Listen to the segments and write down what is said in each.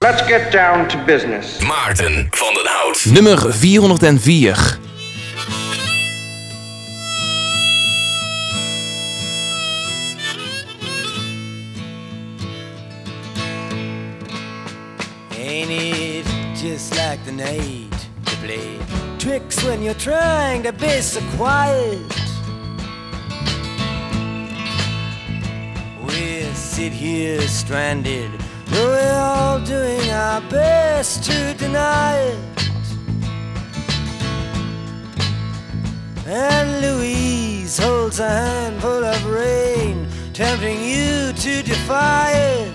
Let's get down to business. Maarten van den Hout. Nummer 404. Ain't it just like the night to play tricks when you're trying to be so quiet? We sit here stranded, though we're all doing our best to deny it. And Louise holds a handful of rain, tempting you to defy it.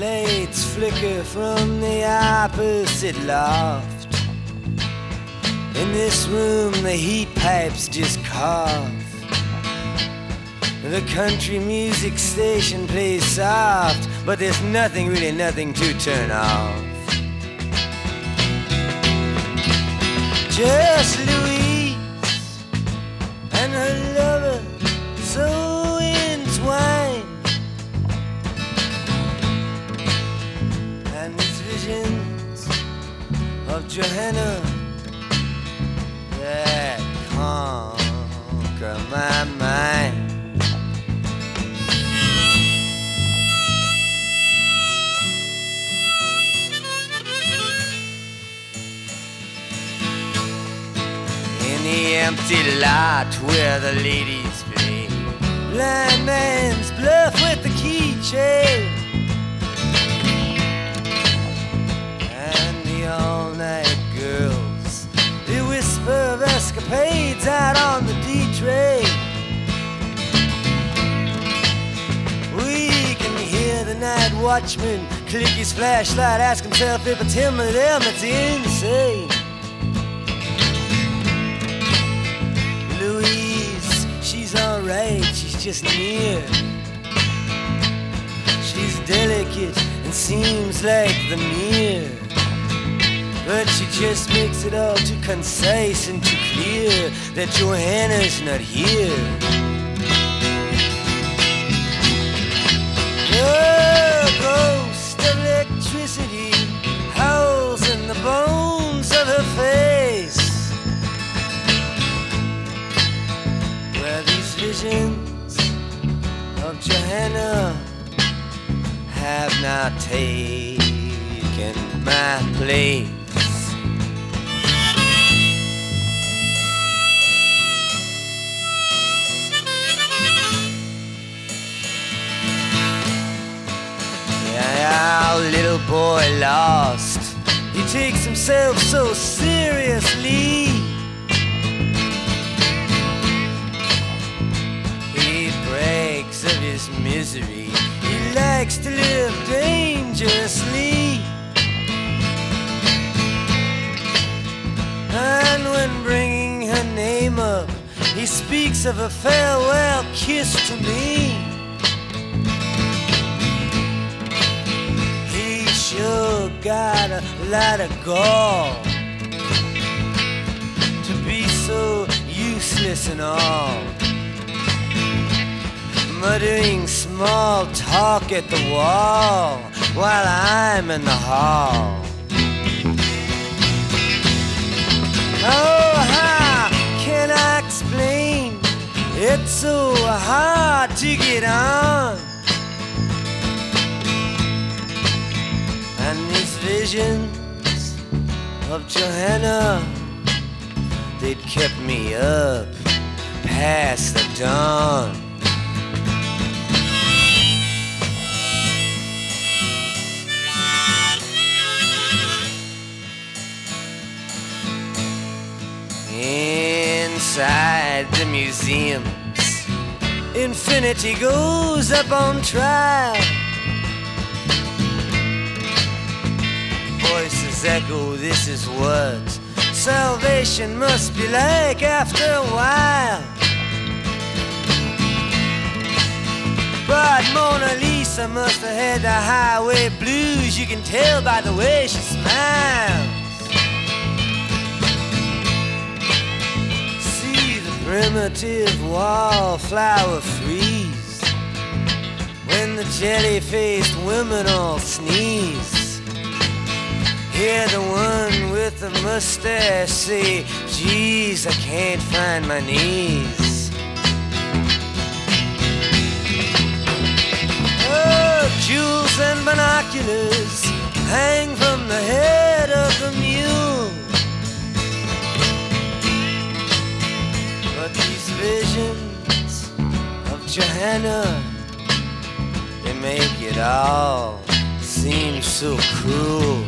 Lights flicker from the opposite loft. In this room, the heat pipes just cough. The country music station plays soft, but there's nothing, really nothing to turn off. Just Louise and her lover so entwined. And these visions of Johanna that conquer my mind. The empty lot where the ladies play. Blind man's bluff with the keychain. And the all-night girls They whisper of escapades out on the D-train. We can hear the night watchman click his flashlight Ask himself if it's him or them that's insane she's she's just near. She's delicate and seems like the mirror. But she just makes it all too concise and too clear that Johanna's not here. The ghost of Johanna have not taken my place. Our little boy lost. He takes himself so seriously. Misery. He likes to live dangerously. And when bringing her name up, he speaks of a farewell kiss to me. He sure got a lot of gall to be so useless and all muttering small talk at the wall while I'm in the hall. Oh, how can I explain? It's so hard to get on. And these visions of Johanna, they'd kept me up past the dawn. Inside the museums, infinity goes up on trial. Voices echo, this is what salvation must be like after a while. But Mona Lisa must have had the highway blues. You can tell by the way she smiles. Primitive wallflower freeze when the jelly-faced women all sneeze. Hear the one with the mustache say, Geez, I can't find my knees. Oh, jewels and binoculars hang from the head of the mule. These visions of Johanna, they make it all seem so cruel.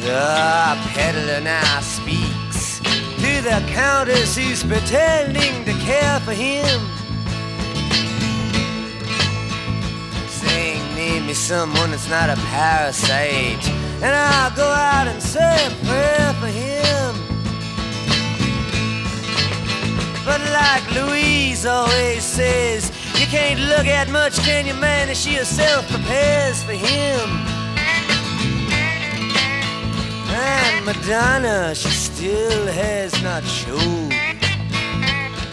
The peddler now speaks to the countess who's pretending to care for him. Me someone that's not a parasite, and I'll go out and say a prayer for him. But like Louise always says, you can't look at much, can you, man? And she herself prepares for him. And Madonna, she still has not showed.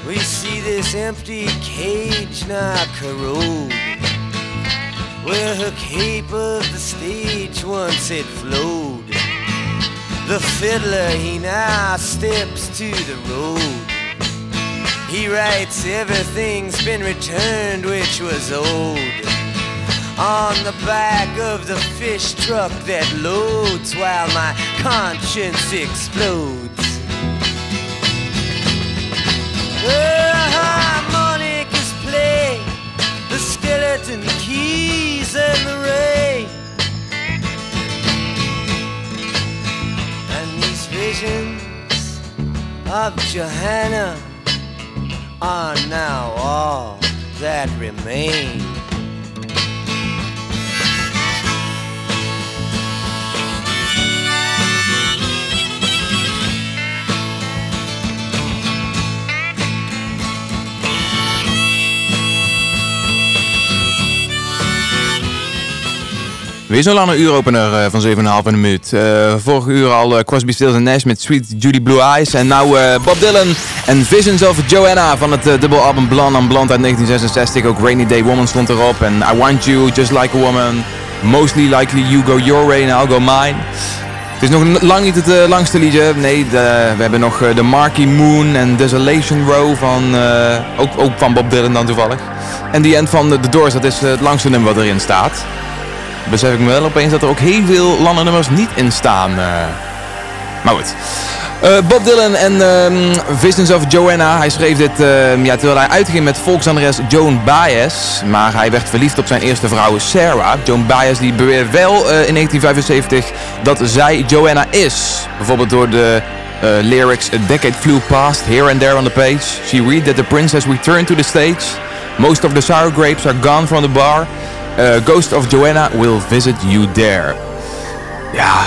We see this empty cage now corrode, where her cape of the stage once had flowed. The fiddler, he now steps to the road. He writes everything's been returned which was old on the back of the fish truck that loads while my conscience explodes. The harmonicas play the skeleton and the ray. And these visions of Johanna are now all that remain. Weer zo'n lange uuropener uh, van 7,5 minuut. Uh, vorige uur al uh, Crosby, Stills Nash met Sweet Judy Blue Eyes. En nu Bob Dylan en Visions of Joanna van het dubbelalbum Blonde on Blonde uit 1966. Ook Rainy Day Woman stond erop. En I Want You, Just Like a Woman. Mostly Likely You Go Your Way and I'll Go Mine. Het is nog lang niet het langste liedje. Nee, we hebben nog de Marky Moon en Desolation Row van, ook, ook van Bob Dylan dan toevallig. En die end van The Doors, dat is het langste nummer wat erin staat besef ik me wel opeens dat er ook heel veel landennummers niet in staan. Uh. Maar goed. Uh, Bob Dylan en um, Visions of Joanna. Hij schreef dit uh, ja, terwijl hij uitging met volkszangeres Joan Baez. Maar hij werd verliefd op zijn eerste vrouw Sarah. Joan Baez die beweert wel in 1975 dat zij Joanna is. Bijvoorbeeld door de lyrics A decade flew past, here and there on the page. She read that the princess returned to the stage. Most of the sour grapes are gone from the bar. Uh, Ghost of Joanna will visit you there. Ja,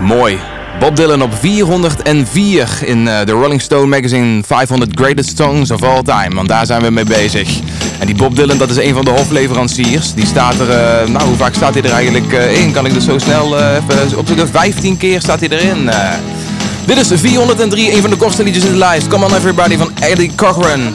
mooi. Bob Dylan op 404 in uh, de Rolling Stone Magazine 500 Greatest Songs of All Time. Want daar zijn we mee bezig. En die Bob Dylan, dat is een van de hofleveranciers. Die staat er, uh, nou hoe vaak staat hij er eigenlijk in? Kan ik dus zo snel even opzoeken? 15 keer staat hij erin. dit is 403, een van de kortste liedjes in de lijst. Come on everybody van Eddie Cochran.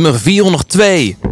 Nummer 402.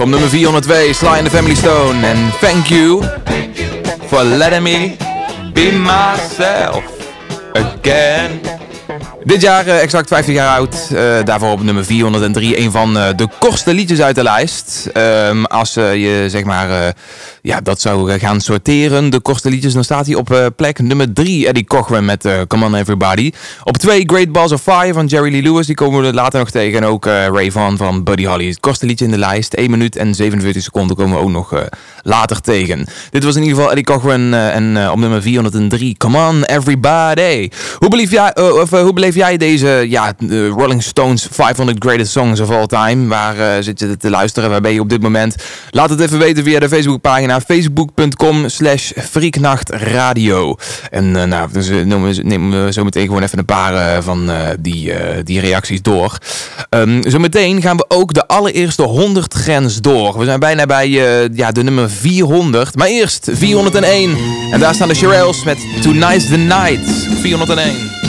Op nummer 402, Sly and the Family Stone. En thank you for letting me be myself again. Dit jaar uh, exact 50 jaar oud. Uh, daarvoor op nummer 403. Een van uh, de kortste liedjes uit de lijst. Um, als je zeg maar ja, dat zou gaan sorteren. De kortste liedjes. Dan staat hij op plek nummer 3. Eddie Cochran met Come On Everybody. Op 2 Great Balls of Fire van Jerry Lee Lewis. Die komen we later nog tegen. En ook Ray Vaughan van Buddy Holly. Het liedje in de lijst. 1 minuut en 47 seconden komen we ook nog later tegen. Dit was in ieder geval Eddie Cochran. en op nummer 403 Come On Everybody. Hoe beleef jij, of, hoe beleef jij deze ja, Rolling Stones 500 Greatest Songs of All Time? Waar zit je te luisteren? Waar ben je op dit moment? Laat het even weten via de Facebookpagina facebook.com slash freaknachtradio. En nou, dus nemen we zo meteen gewoon even een paar van die, die reacties door. Um, zometeen gaan we ook de allereerste 100 grens door. We zijn bijna bij ja, de nummer 400. Maar eerst 401. En daar staan de Shirelles met Tonight's the Night. 401.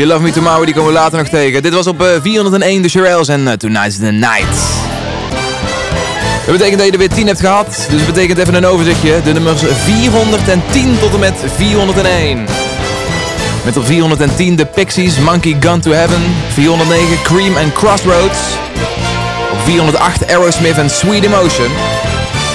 You Love Me Tomorrow, die komen we later nog tegen. Dit was op uh, eh, 401 de Shirelles en uh, Tonight's the Night. Dat betekent dat je er weer 10 hebt gehad. Dus dat betekent even een overzichtje. De nummers 410 tot en met 401. Met op 410 de Pixies, Monkey Gun to Heaven. 409 Cream and Crossroads. Op 408 Aerosmith en Sweet Emotion.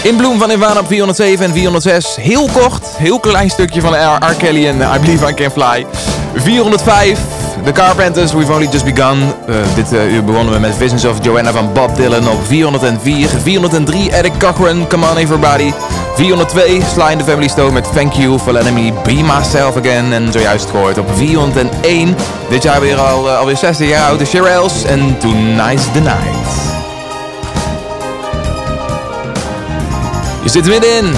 In Bloem van Nirvana op 407 en 406. Heel kort, heel klein stukje van R. R. Kelly en I Believe I Can Fly. 405, The Carpenters, We've Only Just Begun. Uh, dit uh, uur begonnen we met Visions of Joanna van Bob Dylan op 404. 403, Eric Cochran, Come On Everybody. 402, Sly in the Family Stone met Thank You for Letting Me Be Myself Again. En zojuist gehoord op 401. Dit jaar weer al, uh, alweer 60 jaar oud, de en Tonight's the Night. Je zit middenin.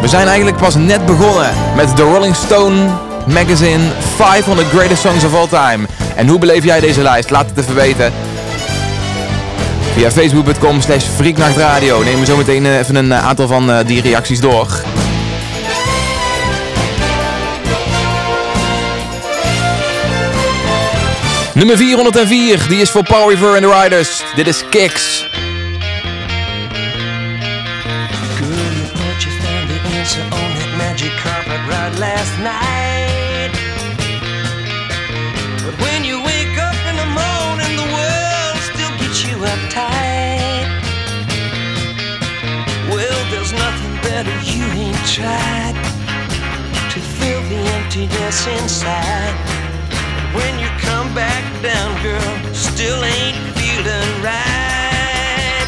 We zijn eigenlijk pas net begonnen met de Rolling Stone Magazine 500 Greatest Songs of All Time. En hoe beleef jij deze lijst? Laat het even weten. Via facebook.com slash freaknachtradio. We zo meteen eh, even een eh, aantal van eh, die reacties door. Nummer 404, die is voor Paul River and the Riders. Dit is Kicks. last night you ain't tried to fill the emptiness inside. when you come back down, girl, still ain't feeling right.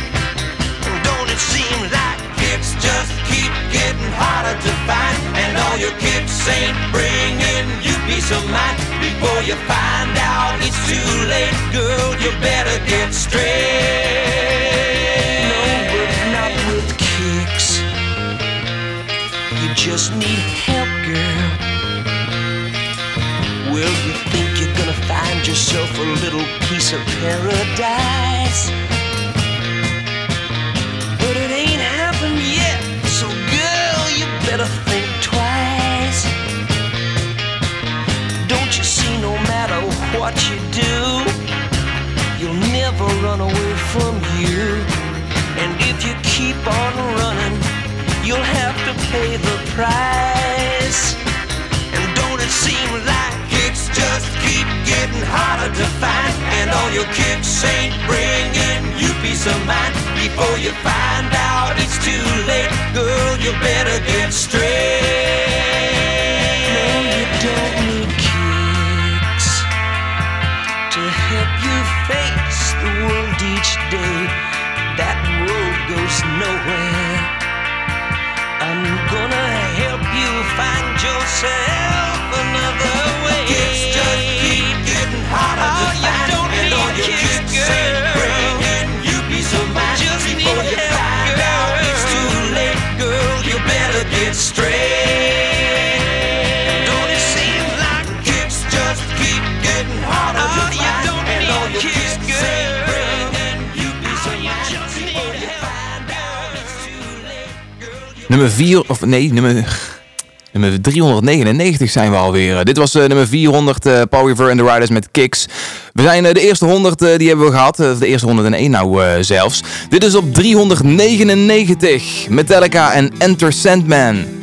Don't it seem like it's just keep getting harder to find, and all your kicks ain't bringing you peace of mind. Before you find out it's too late, girl, you better just need help, girl. Well, you think you're gonna find yourself a little piece of paradise. But it ain't happened yet, so girl, you better think twice. Don't you see, no matter what you do, you'll never run away from you. And if you keep on running, you'll have to pay the price. And don't it seem like kicks just keep getting harder to find? And all your kicks ain't bringing you peace of mind. Before you find out it's too late, girl, you better get straight. No, you don't need kicks to help you face the world each day. That road goes nowhere. Help you find yourself another way. Just keep getting harder to find. You don't and all your kicks, ain't bringing you peace of mind. Just Before you find out it's too late, girl, you better get straight. Don't it seem like kicks just keep getting harder to find? and all your kicks, ain't bringing you peace of mind. Before you find out it's too late, girl, you Nummer 4, of nee, nummer, nummer 399 zijn we alweer. Dit was eh, nummer 400, eh Power River and the Riders met Kicks. We zijn eh, de eerste 100, eh, die hebben we gehad. eh, de eerste 101 nou eh, zelfs. Dit is op 399, Metallica en Enter Sandman.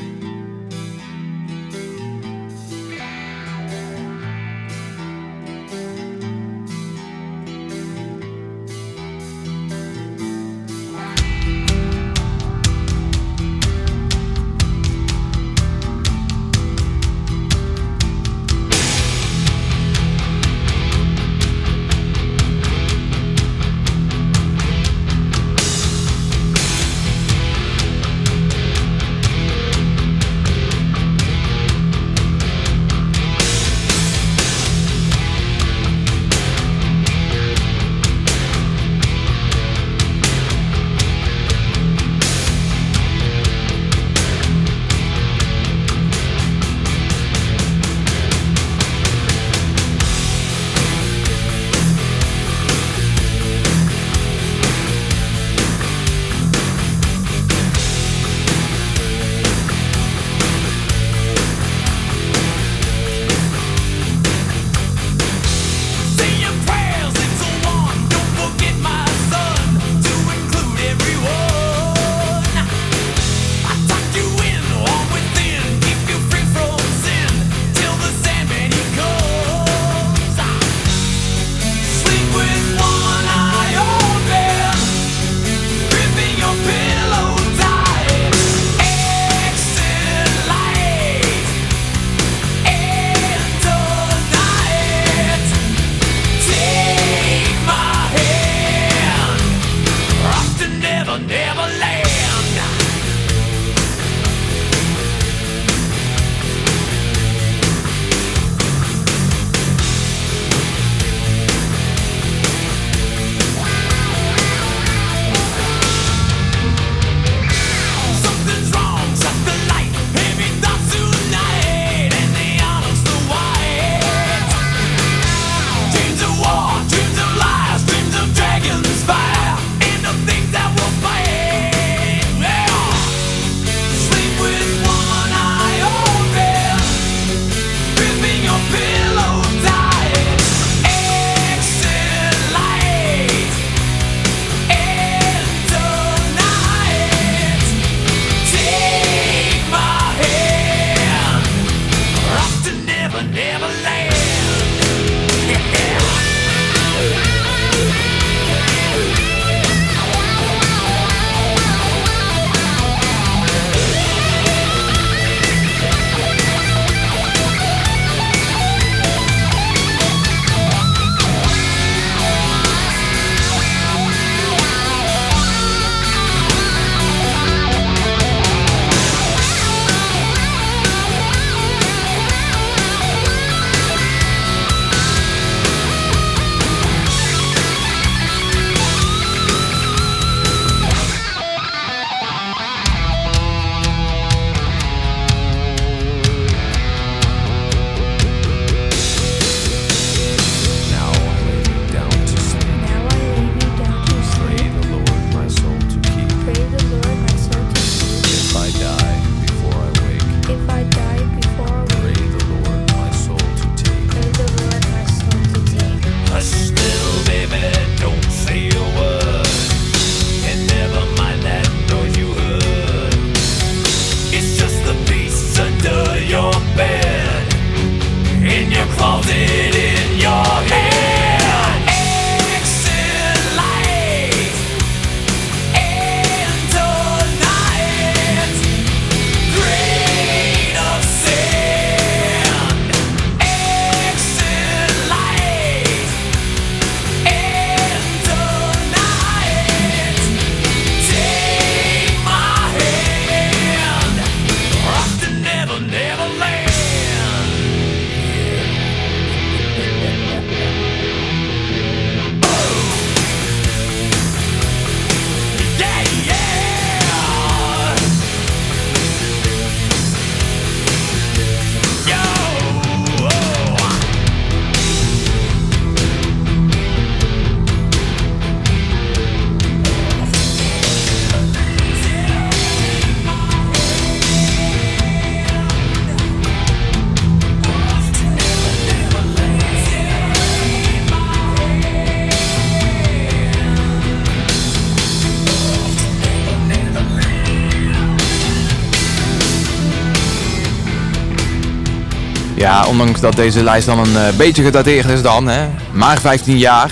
Ondanks dat deze lijst dan een uh, beetje gedateerd is dan, hè. Maar 15 jaar.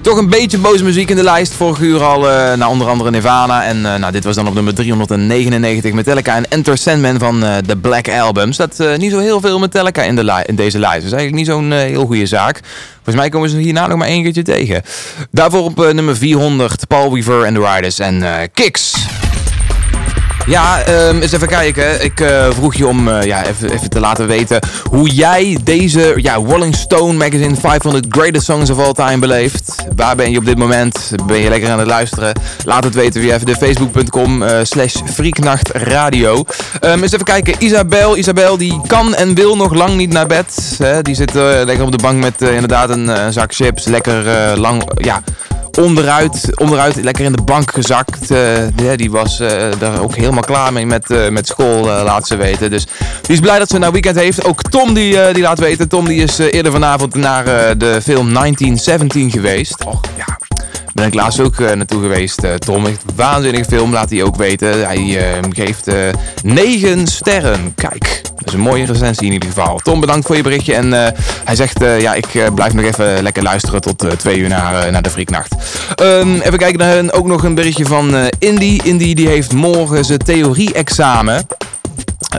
Toch een beetje boze muziek in de lijst. Vorige uur al uh, naar onder andere Nirvana. En uh, nou, dit was dan op nummer 399 Metallica en Enter Sandman van uh, de Black Album. Staat niet zo heel veel Metallica in, de in deze lijst. Dat is eigenlijk niet zo'n heel goede zaak. Volgens mij komen ze hierna nog maar één keertje tegen. Daarvoor op nummer 400 Paul Weaver and the Riders en Kicks. Ja, um, eens even kijken. Ik uh, vroeg je om uh, ja, even, even, te laten weten hoe jij deze ja, Rolling Stone Magazine 500 Greatest Songs of All Time beleeft. Waar ben je op dit moment? Ben je lekker aan het luisteren? Laat het weten via de facebook.com uh, slash freaknachtradio. Um, eens even kijken. Isabel, Isabel die kan en wil nog lang niet naar bed. Hè? Die zit lekker op de bank met inderdaad een zak chips. Lekker lang, ja onderuit, onderuit lekker in de bank gezakt. Uh, die was uh, daar ook helemaal klaar mee met, uh, met school, laat ze weten. Dus die is blij dat ze nou weekend heeft. Ook Tom die, die laat weten. Tom die is eerder vanavond naar de film 1917 geweest. Och ja, ben ik laatst ook naartoe geweest. Tom heeft een waanzinnige film, laat hij ook weten. Hij geeft 9 sterren. Kijk, dat is een mooie recensie in ieder geval. Tom, bedankt voor je berichtje. En hij zegt, ja, ik blijf nog even lekker luisteren tot twee uur naar, de Frieknacht. Um, even kijken naar ook nog een berichtje van Indy. Indy die heeft morgen zijn theorie-examen.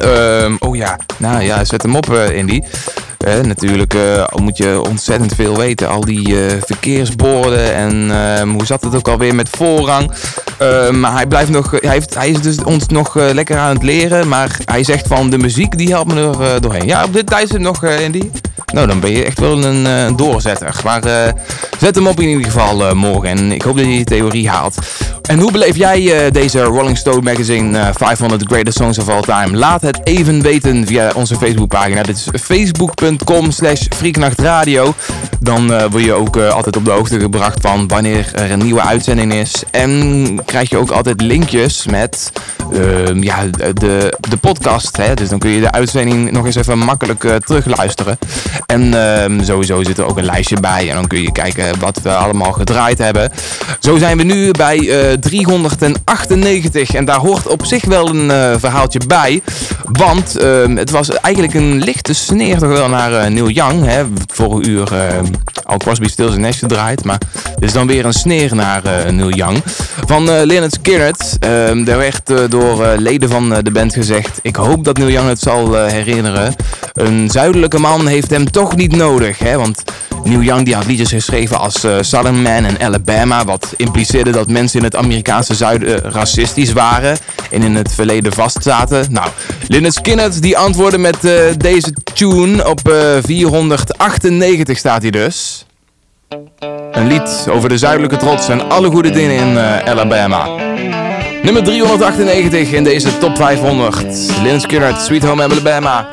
Um, oh ja, nou ja, zet hem op Indy. Natuurlijk uh, moet je ontzettend veel weten. Al die uh, verkeersborden en ehm, hoe zat het ook alweer met voorrang. maar hij blijft nog, hij, heeft, hij is dus ons nog lekker aan het leren. Maar hij zegt van de muziek die helpt me er doorheen. Ja, op dit tijdstip nog Indy. Nou, dan ben je echt wel een, doorzetter. Maar zet hem op in ieder geval morgen. En ik hoop dat je die theorie haalt. En hoe beleef jij deze Rolling Stone Magazine 500 Greatest Songs of All Time? Laat het even weten via onze Facebookpagina. Dit is facebook.com slash freaknachtradio. Dan word je ook altijd op de hoogte gebracht van wanneer er een nieuwe uitzending is. En krijg je ook altijd linkjes met ehm, ja, de, de podcast. Hè? Dus dan kun je de uitzending nog eens even makkelijk terugluisteren. En uh, sowieso zit er ook een lijstje bij. En dan kun je kijken wat we allemaal gedraaid hebben. Zo zijn we nu bij uh, eh, 398. En daar hoort op zich wel een verhaaltje bij. Want uh, het was eigenlijk een lichte sneer toch wel uh, Neil Young. Hè. Vorige uur al Crosby, Stills Nash gedraaid. Maar dit is dan weer een sneer naar Neil Young. Van Leonard Skinner. Ehm, daar werd door leden van de band gezegd. Ik hoop dat Neil Young het zal herinneren. Een zuidelijke man heeft hem toch niet nodig. Hè? Want Neil Young die had liedjes geschreven als uh, Southern Man en Alabama. Wat impliceerde dat mensen in het Amerikaanse zuiden racistisch waren. En in het verleden vastzaten. Nou, Lynyrd Skynyrd die antwoordde met deze tune. Op 498 staat hij dus. Een lied over de zuidelijke trots en alle goede dingen in Alabama. Nummer 398 in deze top 500. Lynyrd Skynyrd, Sweet Home Alabama.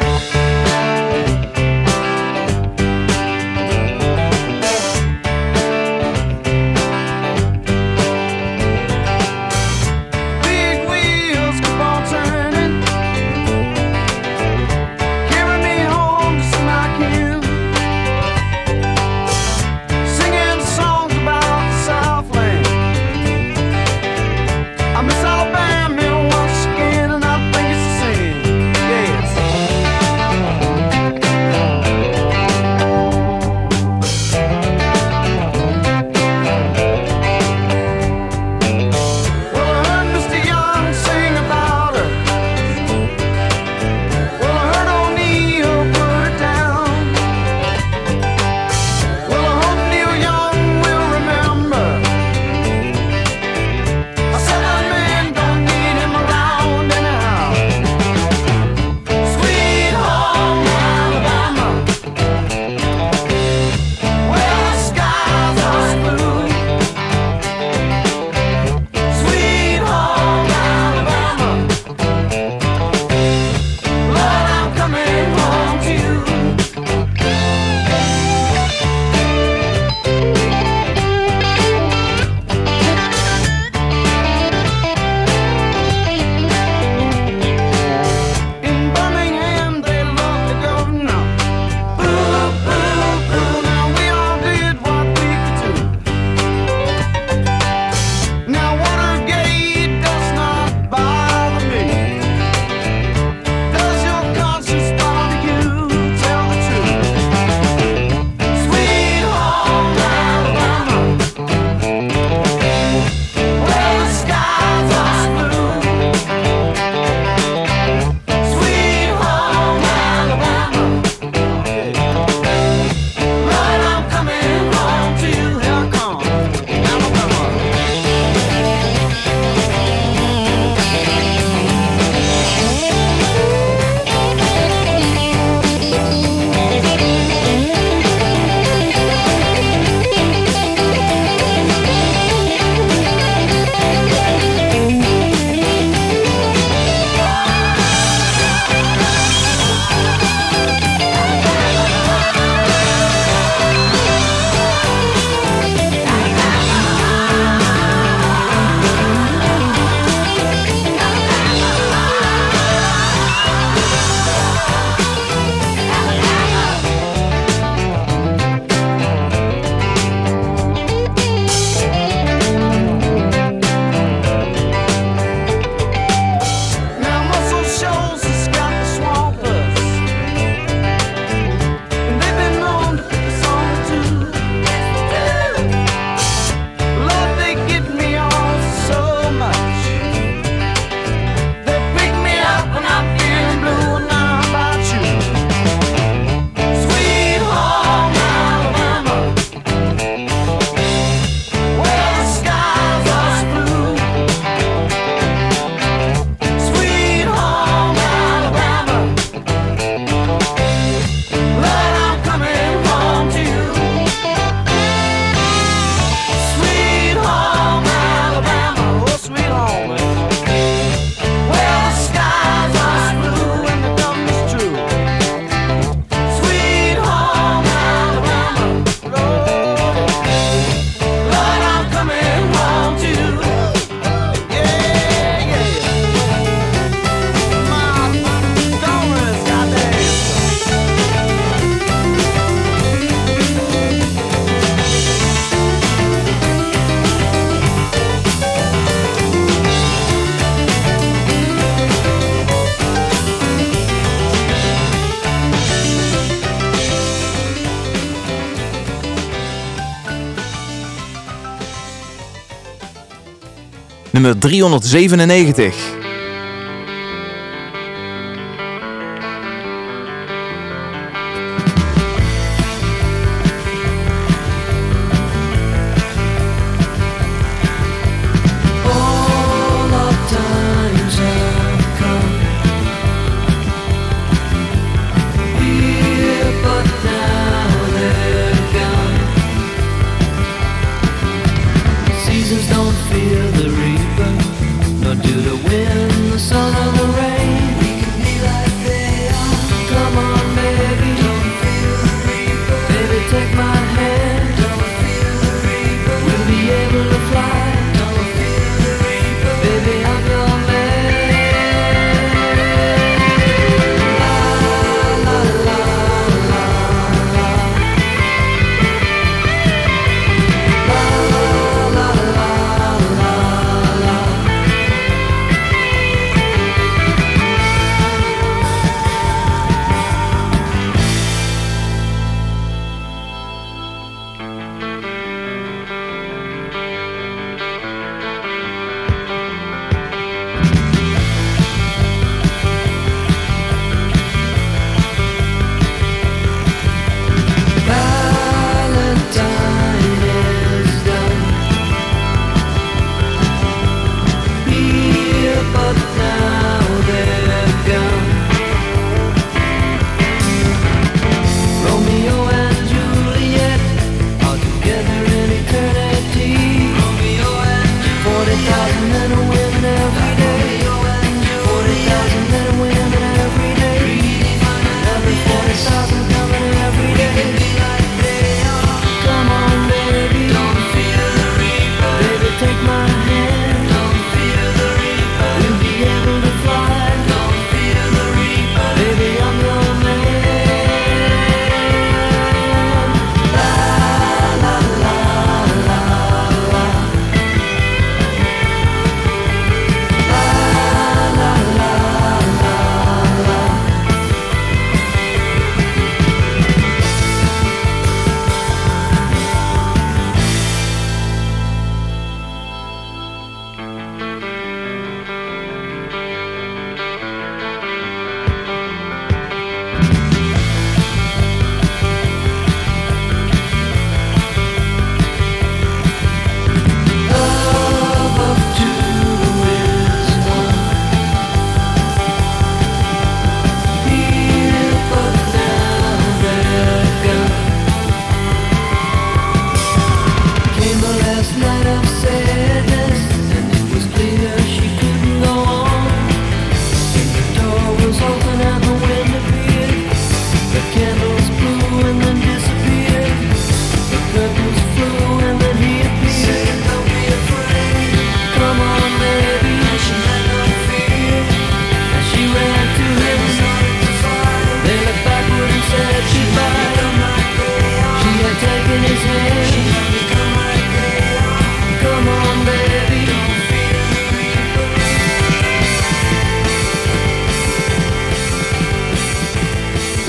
Nummer 397.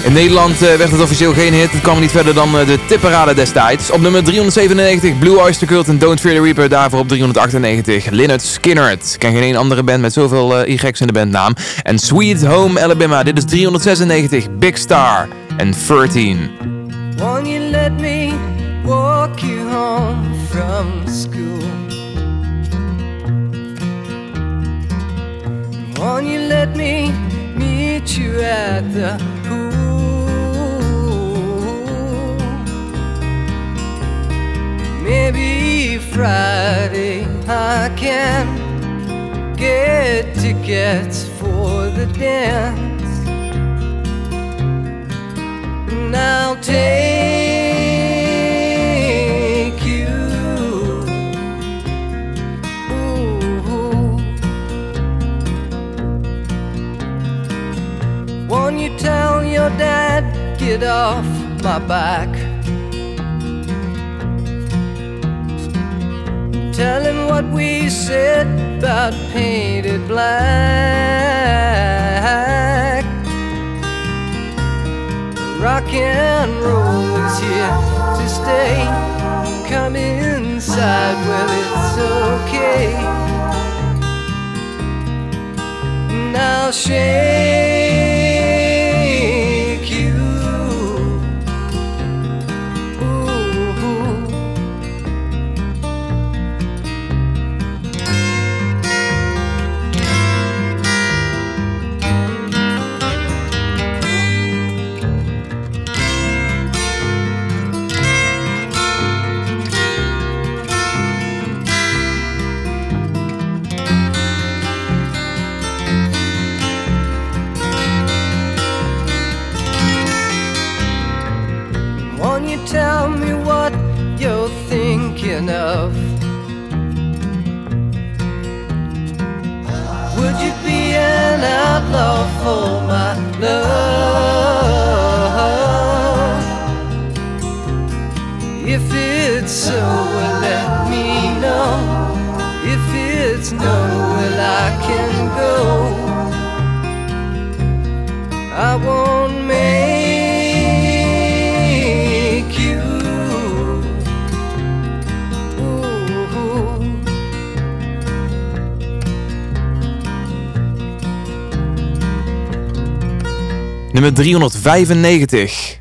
In Nederland eh, werd het officieel geen hit. Het kwam niet verder dan eh, de tipperade destijds. Op nummer 397 Blue Oyster Cult en Don't Fear the Reaper. Daarvoor op 398 Lynyrd Skynyrd. Ken geen andere band met zoveel eh Y in de bandnaam. En Sweet Home Alabama. Dit is 396 Big Star en 13. Won't you let me walk you home from school? Won't you let me meet you at the pool? Maybe Friday I can get tickets for the dance. And I'll take you. Ooh. Won't you tell your dad, get off my back? Tell him what we said about painted black. Rock and roll is here to stay. Come inside, well, it's okay. Now, shake. 395.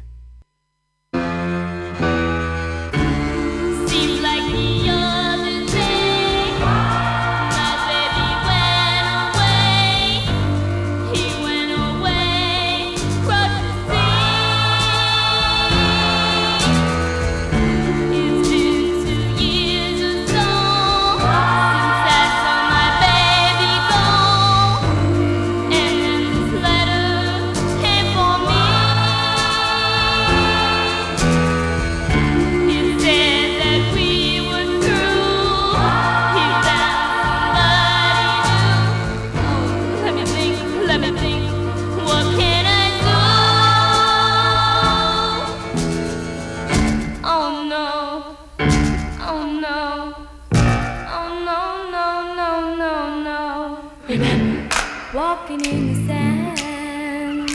Walking in the sand,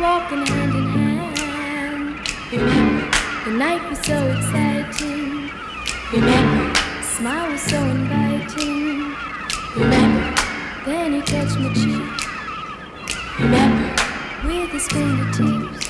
walking hand in hand. The night was so exciting, the smile was so inviting. Remember, Then he touched my cheek Remember, with his fingertips.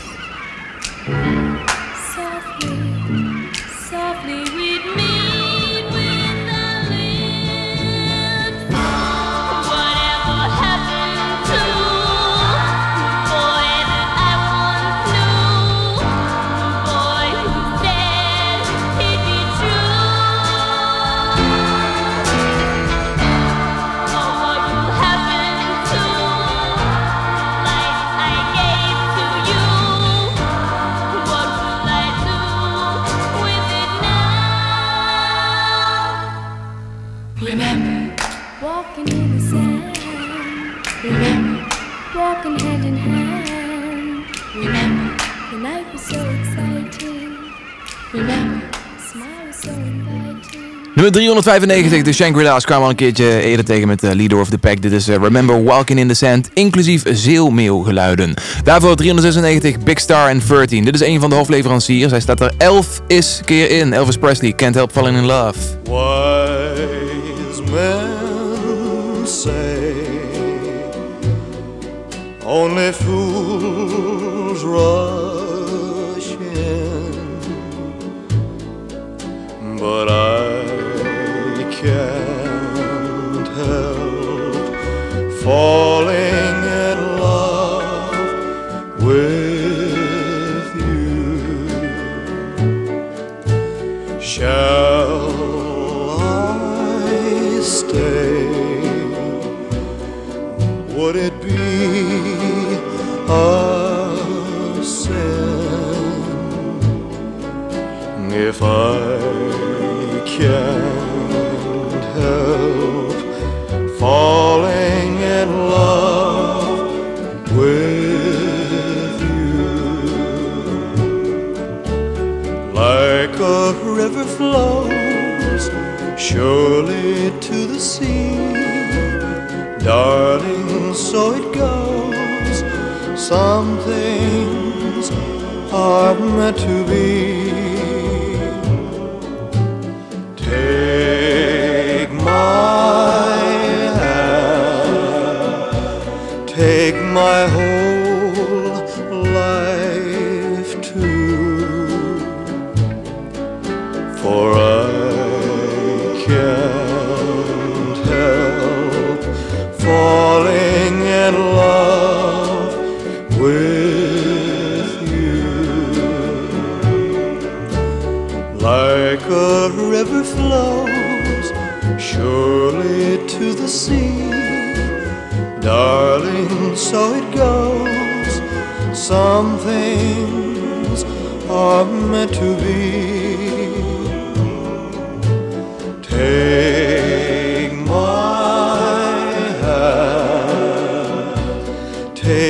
Nummer 395, de Shangri-La's kwamen al een keertje eerder tegen met de Leader of the Pack. Dit is eh, Remember Walking in the Sand, inclusief zeelmeelgeluiden. Daarvoor 396, Big Star en 13. Dit is een van de hofleveranciers. Hij staat er 11 is keer in. Elvis Presley, Can't Help Falling in Love. Wise men say Only fools run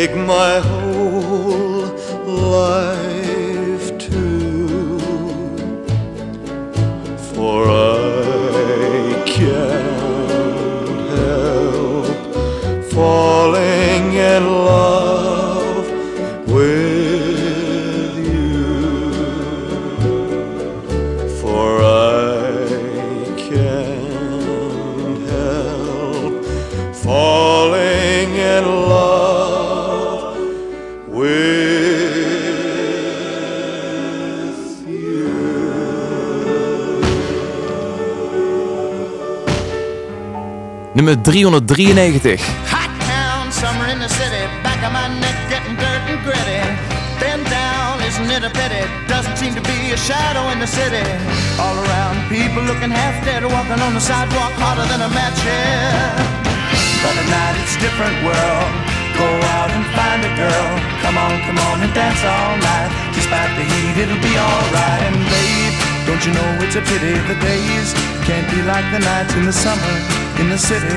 take my whole 393. Hot town, summer in the city, back of my neck getting dirt and gritty. Bend down, isn't it a pity? Doesn't seem to be a shadow in the city. All around, people looking half dead, walking on the sidewalk harder than a match here. But at night it's different world. Go out and find a girl. Come on, come on and dance all night. Despite the heat, it'll be alright. And babe, don't you know it's a pity the days can't be like the nights in the summer, in the city,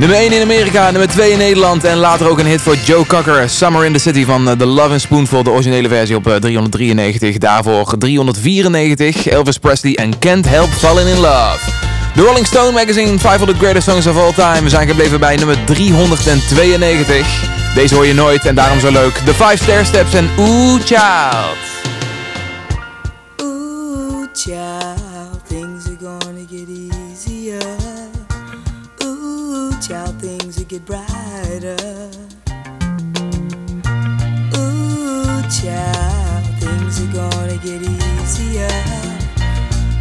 Nummer 1 in Amerika, nummer 2 in Nederland en later ook een hit voor Joe Cocker. Summer in the City van eh, The Love and Spoonful, de originele versie op eh, 393. Daarvoor 394 Elvis Presley en Can't Help Falling in Love. De Rolling Stone Magazine 500 Greatest Songs of All Time. We zijn gebleven bij nummer 392. Deze hoor je nooit en daarom zo leuk. The Five Stair Steps en Ooh Child. Ooh, child, things will get brighter. Ooh, child, things are gonna get easier.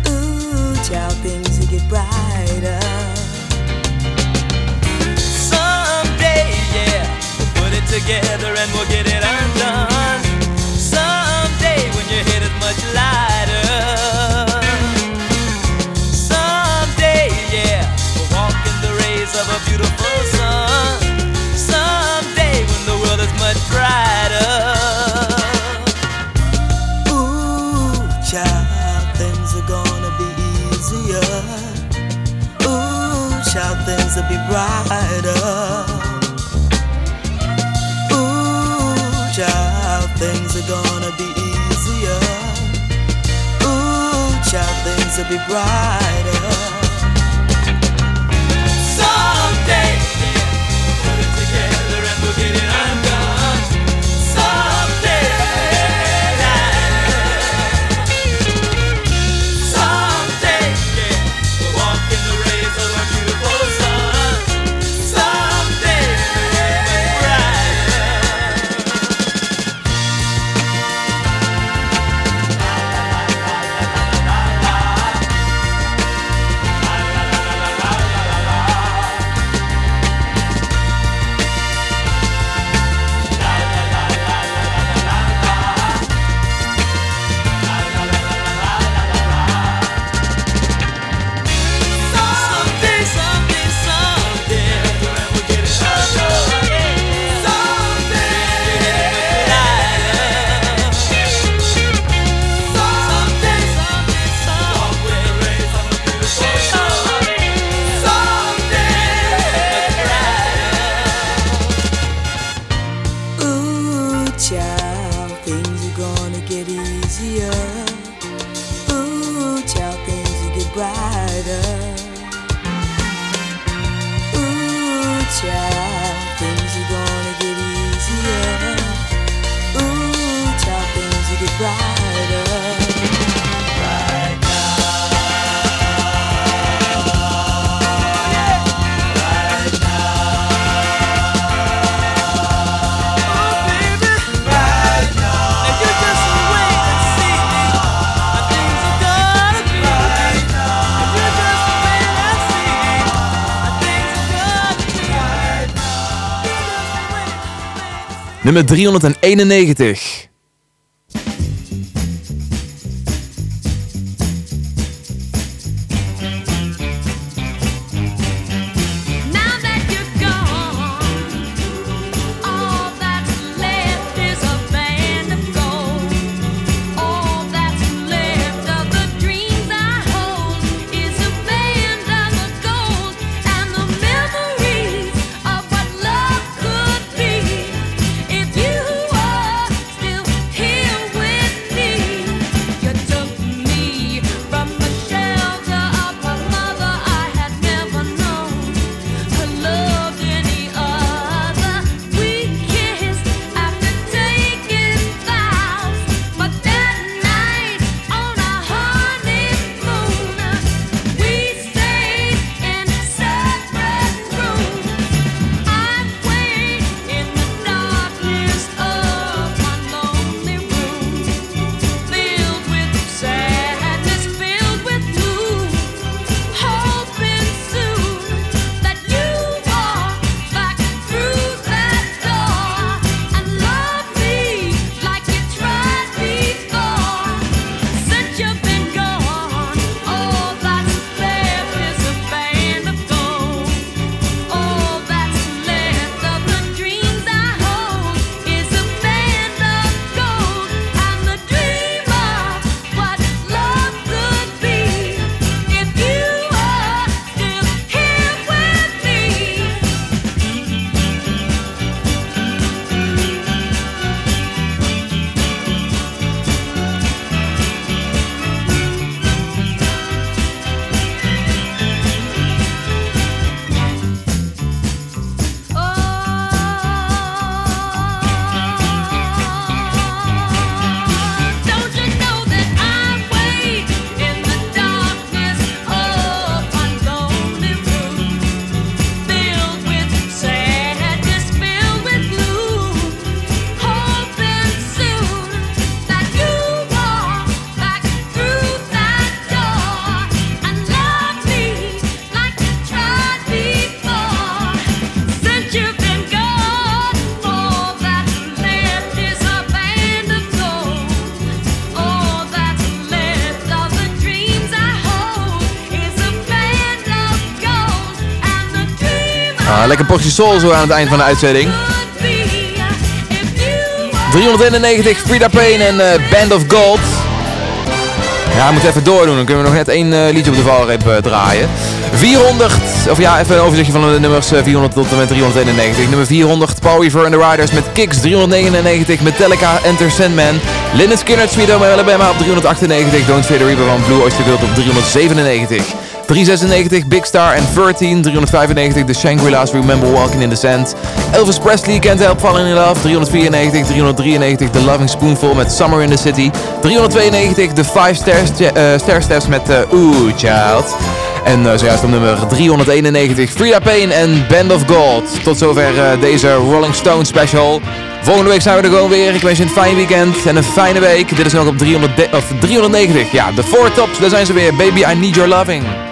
Ooh, child, things will get brighter. Someday, yeah, we'll put it together and we'll get it undone. Someday, when your head is much lighter. Things will be brighter. Ooh, child, things are gonna be easier. Ooh, child, things will be brighter. Someday, yeah, put it together and we'll get it undone. Nummer 391. Ah, lekker portie soul zo aan het eind van de uitzending. could be if you were 391 Frida Payne en eh, Band of Gold. Ja, we moeten even doordoen. Dan kunnen we nog net één eh, liedje op de valreep eh, draaien. 400, of ja, even een overzichtje van de nummers eh, 400 tot en met 391. Nummer 400, Paul Weaver and the Riders met Kicks 399. Metallica, Enter Sandman. Lynyrd Skynyrd, Sweet Home Alabama op 398. Don't Fear the Reaper van Blue Oyster Cult op 397. 396 Big Star en 13, 395 The Shangri-La's Remember Walking in the Sand. Elvis Presley Can't Help Falling in Love, 394, 393 The Loving Spoonful met Summer in the City. 392 The 5 Stairs, uh, Stair Steps met uh, Ooh Child. En uh, zojuist op nummer 391 Frida Payne en Band of Gold. Tot zover deze Rolling Stone special. Volgende week zijn we er gewoon weer. Ik wens je een fijn weekend en een fijne week. Dit is nog op 300 of 390. Ja, de Four Tops, daar zijn ze weer. Baby, I need your loving.